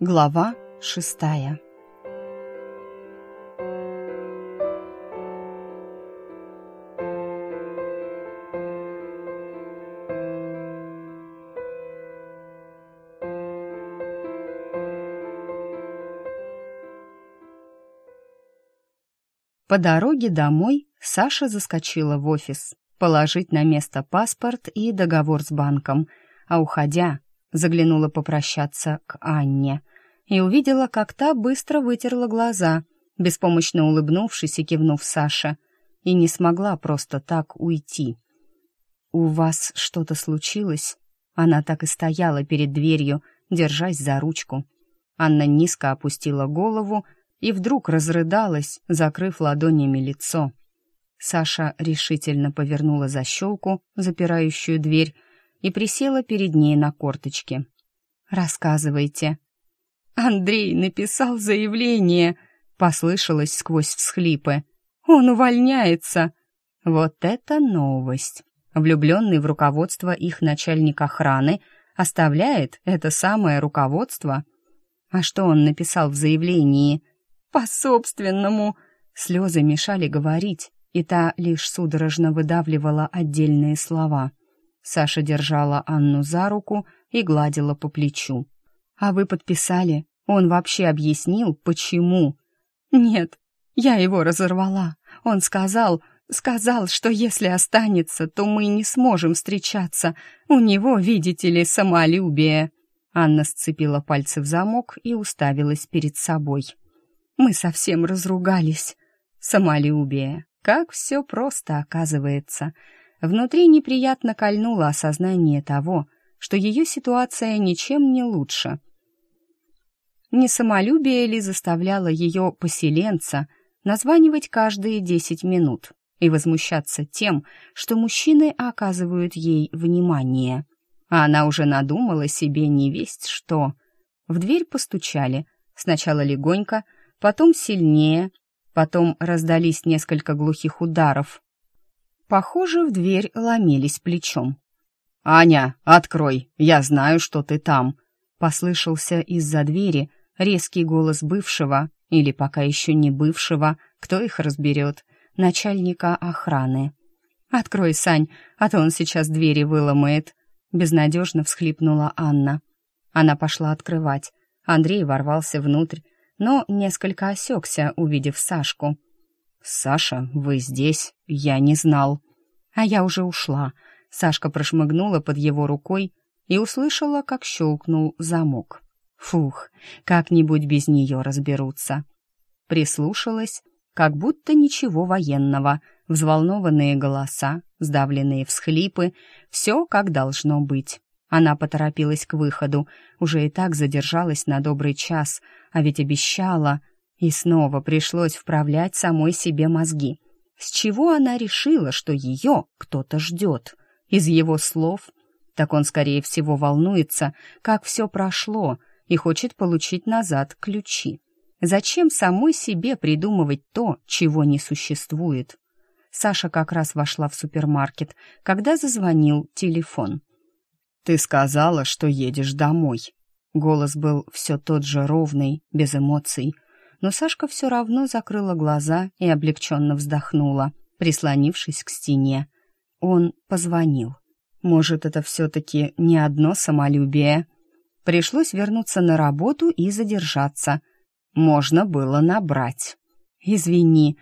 Глава шестая. По дороге домой Саша заскочила в офис, положить на место паспорт и договор с банком, а уходя, заглянула попрощаться к Анне и увидела, как та быстро вытерла глаза, беспомощно улыбнувшись и кивнув Саше, и не смогла просто так уйти. «У вас что-то случилось?» Она так и стояла перед дверью, держась за ручку. Анна низко опустила голову и вдруг разрыдалась, закрыв ладонями лицо. Саша решительно повернула защелку, запирающую дверь, и присела перед ней на корточки. «Рассказывайте». «Андрей написал заявление», — послышалось сквозь всхлипы. «Он увольняется». Вот это новость! Влюбленный в руководство их начальник охраны оставляет это самое руководство. А что он написал в заявлении? «По-собственному». Слезы мешали говорить, и та лишь судорожно выдавливала отдельные слова — Саша держала Анну за руку и гладила по плечу. «А вы подписали? Он вообще объяснил, почему?» «Нет, я его разорвала. Он сказал, сказал, что если останется, то мы не сможем встречаться. У него, видите ли, самолюбие». Анна сцепила пальцы в замок и уставилась перед собой. «Мы совсем разругались. Самолюбие. Как все просто оказывается. Внутри неприятно кольнуло осознание того, что ее ситуация ничем не лучше. Не самолюбие ли заставляло ее поселенца названивать каждые десять минут и возмущаться тем, что мужчины оказывают ей внимание. А она уже надумала себе не весть что. В дверь постучали, сначала легонько, потом сильнее, потом раздались несколько глухих ударов, Похоже, в дверь ломились плечом. «Аня, открой, я знаю, что ты там», — послышался из-за двери резкий голос бывшего, или пока еще не бывшего, кто их разберет, начальника охраны. «Открой, Сань, а то он сейчас двери выломает», — безнадежно всхлипнула Анна. Она пошла открывать. Андрей ворвался внутрь, но несколько осекся, увидев Сашку. «Саша, вы здесь? Я не знал». «А я уже ушла». Сашка прошмыгнула под его рукой и услышала, как щелкнул замок. «Фух, как-нибудь без нее разберутся». Прислушалась, как будто ничего военного, взволнованные голоса, сдавленные всхлипы, все как должно быть. Она поторопилась к выходу, уже и так задержалась на добрый час, а ведь обещала... И снова пришлось вправлять самой себе мозги. С чего она решила, что ее кто-то ждет? Из его слов? Так он, скорее всего, волнуется, как все прошло, и хочет получить назад ключи. Зачем самой себе придумывать то, чего не существует? Саша как раз вошла в супермаркет, когда зазвонил телефон. «Ты сказала, что едешь домой». Голос был все тот же ровный, без эмоций, но Сашка все равно закрыла глаза и облегченно вздохнула, прислонившись к стене. Он позвонил. Может, это все-таки не одно самолюбие? Пришлось вернуться на работу и задержаться. Можно было набрать. «Извини».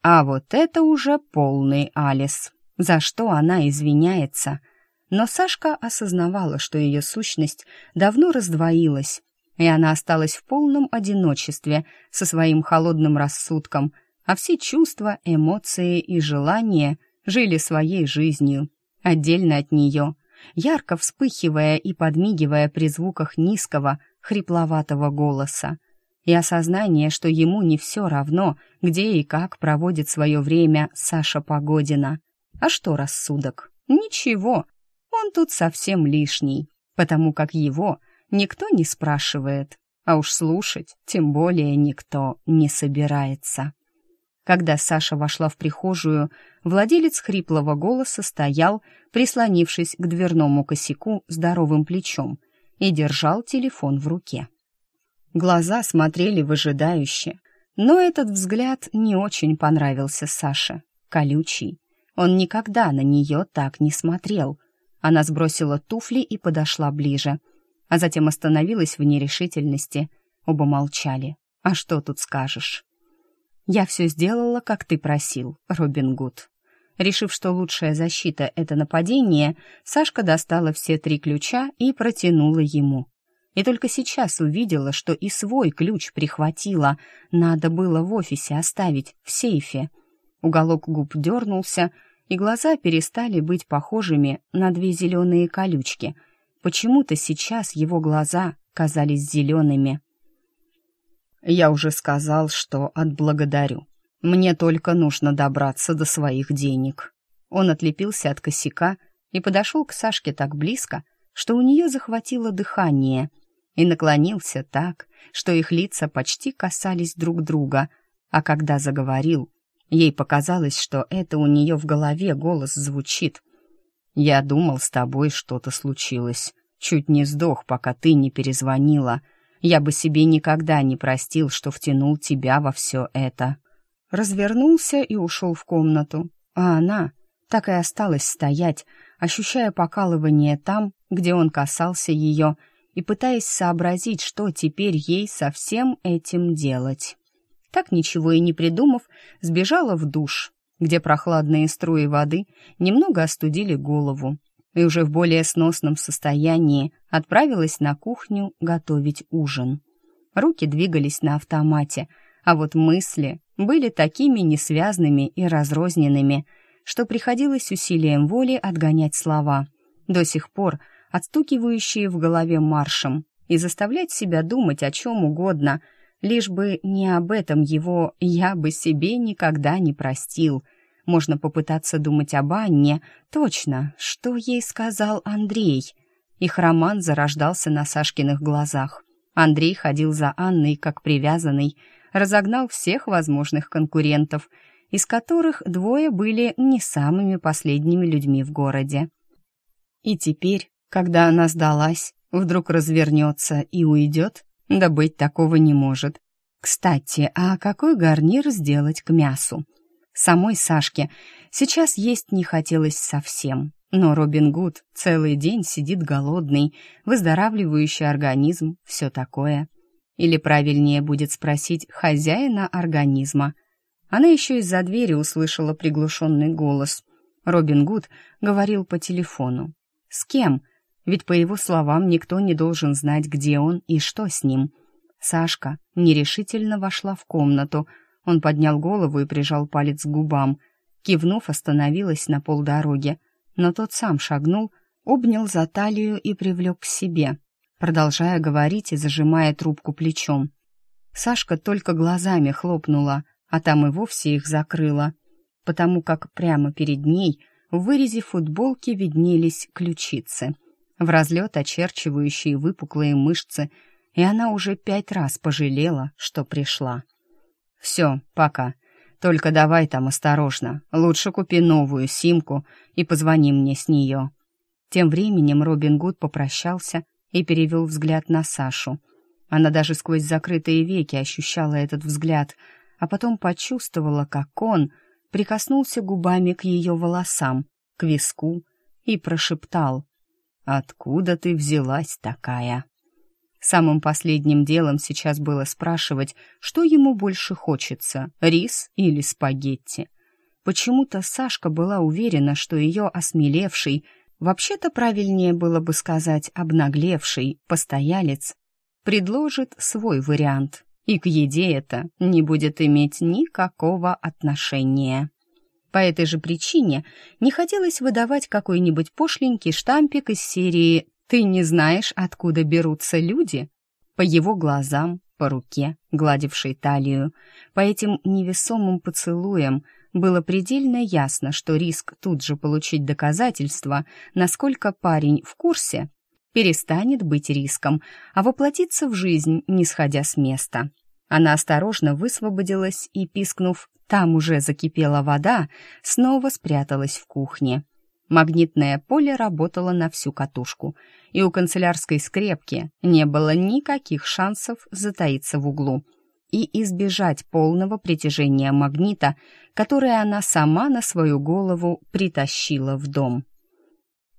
А вот это уже полный Алис. За что она извиняется? Но Сашка осознавала, что ее сущность давно раздвоилась, и она осталась в полном одиночестве со своим холодным рассудком, а все чувства, эмоции и желания жили своей жизнью, отдельно от нее, ярко вспыхивая и подмигивая при звуках низкого, хрипловатого голоса. И осознание, что ему не все равно, где и как проводит свое время Саша Погодина. А что рассудок? Ничего, он тут совсем лишний, потому как его — никто не спрашивает, а уж слушать тем более никто не собирается. Когда Саша вошла в прихожую, владелец хриплого голоса стоял, прислонившись к дверному косяку здоровым плечом, и держал телефон в руке. Глаза смотрели выжидающе, но этот взгляд не очень понравился Саше. Колючий. Он никогда на нее так не смотрел. Она сбросила туфли и подошла ближе, а затем остановилась в нерешительности. Оба молчали. «А что тут скажешь?» «Я все сделала, как ты просил, Робин Гуд». Решив, что лучшая защита — это нападение, Сашка достала все три ключа и протянула ему и только сейчас увидела, что и свой ключ прихватила. Надо было в офисе оставить, в сейфе. Уголок губ дернулся, и глаза перестали быть похожими на две зеленые колючки. Почему-то сейчас его глаза казались зелеными. «Я уже сказал, что отблагодарю. Мне только нужно добраться до своих денег». Он отлепился от косяка и подошел к Сашке так близко, что у нее захватило дыхание — и наклонился так, что их лица почти касались друг друга, а когда заговорил, ей показалось, что это у нее в голове голос звучит. «Я думал, с тобой что-то случилось. Чуть не сдох, пока ты не перезвонила. Я бы себе никогда не простил, что втянул тебя во все это». Развернулся и ушел в комнату, а она так и осталась стоять, ощущая покалывание там, где он касался ее, и пытаясь сообразить, что теперь ей со всем этим делать. Так ничего и не придумав, сбежала в душ, где прохладные струи воды немного остудили голову, и уже в более сносном состоянии отправилась на кухню готовить ужин. Руки двигались на автомате, а вот мысли были такими несвязными и разрозненными, что приходилось усилием воли отгонять слова. До сих пор отстукивающие в голове маршем, и заставлять себя думать о чем угодно, лишь бы не об этом его «я бы себе никогда не простил». Можно попытаться думать об Анне. Точно, что ей сказал Андрей? Их роман зарождался на Сашкиных глазах. Андрей ходил за Анной как привязанный, разогнал всех возможных конкурентов, из которых двое были не самыми последними людьми в городе. И теперь когда она сдалась, вдруг развернется и уйдет? Да быть такого не может. Кстати, а какой гарнир сделать к мясу? Самой Сашке сейчас есть не хотелось совсем. Но Робин Гуд целый день сидит голодный, выздоравливающий организм, все такое. Или правильнее будет спросить хозяина организма. Она еще из-за двери услышала приглушенный голос. Робин Гуд говорил по телефону. «С кем?» Ведь, по его словам, никто не должен знать, где он и что с ним. Сашка нерешительно вошла в комнату. Он поднял голову и прижал палец к губам. Кивнув, остановилась на полдороге, но тот сам шагнул, обнял за талию и привлек к себе, продолжая говорить и зажимая трубку плечом. Сашка только глазами хлопнула, а там и вовсе их закрыла, потому как прямо перед ней в вырезе футболки виднелись ключицы — в разлет очерчивающие выпуклые мышцы, и она уже пять раз пожалела, что пришла. «Все, пока. Только давай там осторожно. Лучше купи новую симку и позвони мне с нее». Тем временем Робин Гуд попрощался и перевел взгляд на Сашу. Она даже сквозь закрытые веки ощущала этот взгляд, а потом почувствовала, как он прикоснулся губами к ее волосам, к виску и прошептал «Откуда ты взялась такая?» Самым последним делом сейчас было спрашивать, что ему больше хочется, рис или спагетти. Почему-то Сашка была уверена, что ее осмелевший, вообще-то правильнее было бы сказать обнаглевший, постоялец, предложит свой вариант, и к еде это не будет иметь никакого отношения. По этой же причине не хотелось выдавать какой-нибудь пошленький штампик из серии «Ты не знаешь, откуда берутся люди?» По его глазам, по руке, гладившей талию, по этим невесомым поцелуям было предельно ясно, что риск тут же получить доказательства, насколько парень в курсе, перестанет быть риском, а воплотиться в жизнь, не сходя с места. Она осторожно высвободилась и, пискнув «там уже закипела вода», снова спряталась в кухне. Магнитное поле работало на всю катушку, и у канцелярской скрепки не было никаких шансов затаиться в углу и избежать полного притяжения магнита, которое она сама на свою голову притащила в дом.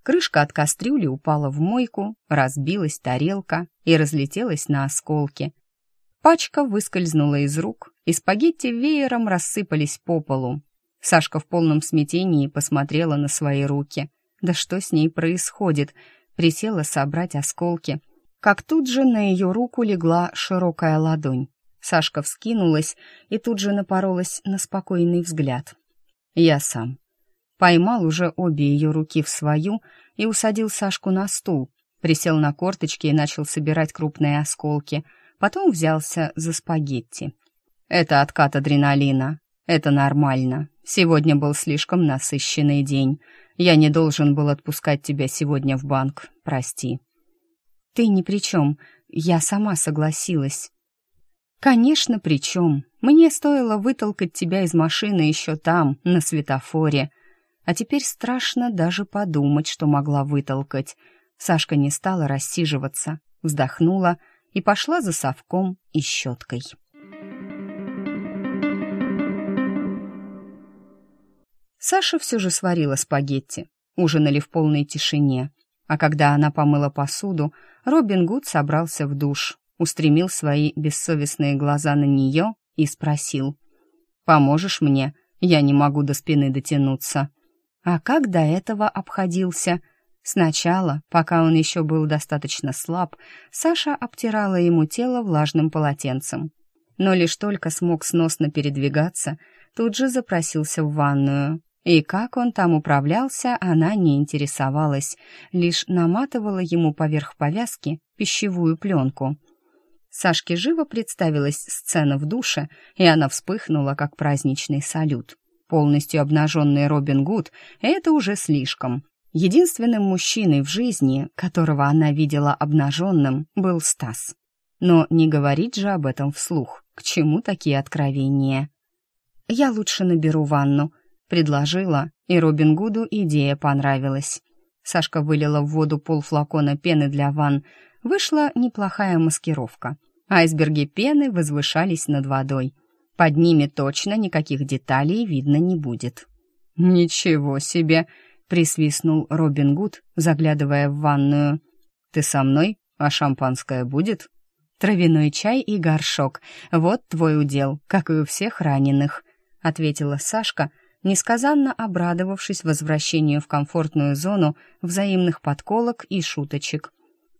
Крышка от кастрюли упала в мойку, разбилась тарелка и разлетелась на осколки. Пачка выскользнула из рук, и спагетти веером рассыпались по полу. Сашка в полном смятении посмотрела на свои руки. Да что с ней происходит? Присела собрать осколки. Как тут же на ее руку легла широкая ладонь. Сашка вскинулась и тут же напоролась на спокойный взгляд. «Я сам». Поймал уже обе ее руки в свою и усадил Сашку на стул, присел на корточки и начал собирать крупные осколки, потом взялся за спагетти. «Это откат адреналина. Это нормально. Сегодня был слишком насыщенный день. Я не должен был отпускать тебя сегодня в банк. Прости». «Ты ни при чем. Я сама согласилась». «Конечно, при чем. Мне стоило вытолкать тебя из машины еще там, на светофоре. А теперь страшно даже подумать, что могла вытолкать». Сашка не стала рассиживаться, вздохнула и пошла за совком и щеткой. Саша все же сварила спагетти, ужинали в полной тишине. А когда она помыла посуду, Робин Гуд собрался в душ, устремил свои бессовестные глаза на нее и спросил. «Поможешь мне? Я не могу до спины дотянуться». А как до этого обходился? Сначала, пока он еще был достаточно слаб, Саша обтирала ему тело влажным полотенцем. Но лишь только смог сносно передвигаться, тут же запросился в ванную. И как он там управлялся, она не интересовалась, лишь наматывала ему поверх повязки пищевую пленку. Сашке живо представилась сцена в душе, и она вспыхнула, как праздничный салют. Полностью обнаженный Робин Гуд — это уже слишком. Единственным мужчиной в жизни, которого она видела обнаженным, был Стас. Но не говорить же об этом вслух. К чему такие откровения? «Я лучше наберу ванну», Предложила, и Робин Гуду идея понравилась. Сашка вылила в воду полфлакона пены для ванн. Вышла неплохая маскировка. Айсберги пены возвышались над водой. Под ними точно никаких деталей видно не будет. «Ничего себе!» — присвистнул Робин Гуд, заглядывая в ванную. «Ты со мной? А шампанское будет?» «Травяной чай и горшок. Вот твой удел, как и у всех раненых», — ответила Сашка, несказанно обрадовавшись возвращению в комфортную зону взаимных подколок и шуточек.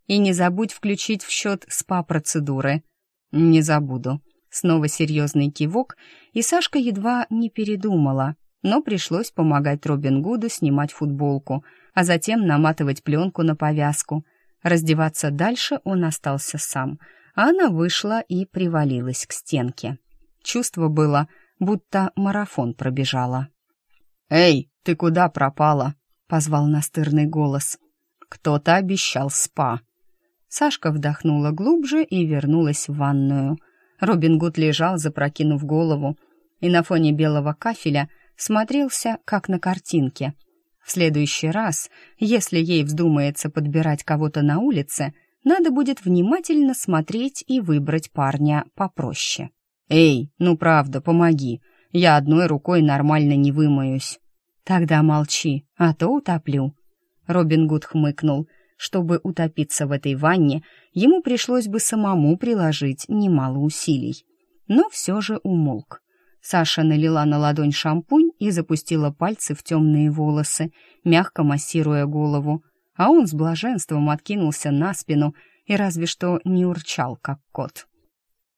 «И не забудь включить в счет СПА-процедуры». «Не забуду». Снова серьезный кивок, и Сашка едва не передумала, но пришлось помогать Робин Гуду снимать футболку, а затем наматывать пленку на повязку. Раздеваться дальше он остался сам, а она вышла и привалилась к стенке. Чувство было, будто марафон пробежала. «Эй, ты куда пропала?» — позвал настырный голос. «Кто-то обещал спа». Сашка вдохнула глубже и вернулась в ванную. Робин Гуд лежал, запрокинув голову, и на фоне белого кафеля смотрелся, как на картинке. В следующий раз, если ей вздумается подбирать кого-то на улице, надо будет внимательно смотреть и выбрать парня попроще. «Эй, ну правда, помоги. Я одной рукой нормально не вымоюсь». «Тогда молчи, а то утоплю». Робин Гуд хмыкнул. Чтобы утопиться в этой ванне, ему пришлось бы самому приложить немало усилий. Но все же умолк. Саша налила на ладонь шампунь и запустила пальцы в темные волосы, мягко массируя голову, а он с блаженством откинулся на спину и разве что не урчал, как кот.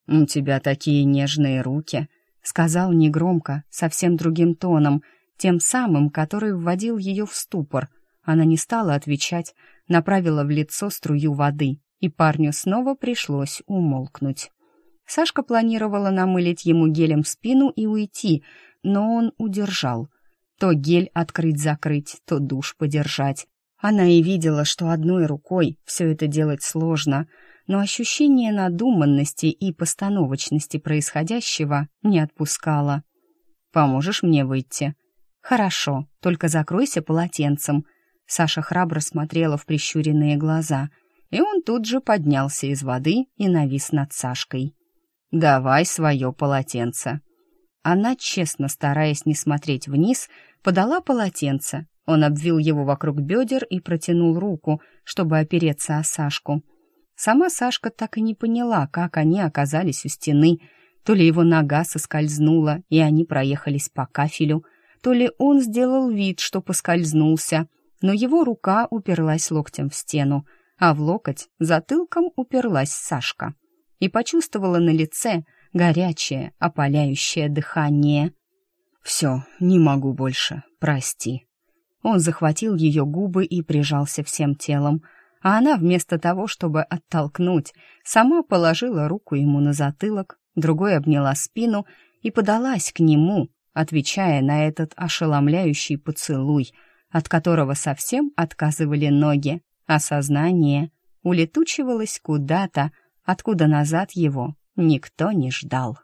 «У тебя такие нежные руки», — сказал негромко, совсем другим тоном, тем самым, который вводил ее в ступор. Она не стала отвечать, направила в лицо струю воды, и парню снова пришлось умолкнуть. Сашка планировала намылить ему гелем спину и уйти, но он удержал. То гель открыть-закрыть, то душ подержать. Она и видела, что одной рукой все это делать сложно — но ощущение надуманности и постановочности происходящего не отпускало. «Поможешь мне выйти?» «Хорошо, только закройся полотенцем». Саша храбро смотрела в прищуренные глаза, и он тут же поднялся из воды и навис над Сашкой. «Давай свое полотенце». Она, честно стараясь не смотреть вниз, подала полотенце. Он обвил его вокруг бедер и протянул руку, чтобы опереться о Сашку. Сама Сашка так и не поняла, как они оказались у стены. То ли его нога соскользнула, и они проехались по кафелю, то ли он сделал вид, что поскользнулся, но его рука уперлась локтем в стену, а в локоть затылком уперлась Сашка и почувствовала на лице горячее, опаляющее дыхание. «Все, не могу больше, прости». Он захватил ее губы и прижался всем телом, а она вместо того, чтобы оттолкнуть, сама положила руку ему на затылок, другой обняла спину и подалась к нему, отвечая на этот ошеломляющий поцелуй, от которого совсем отказывали ноги, а сознание улетучивалось куда-то, откуда назад его никто не ждал.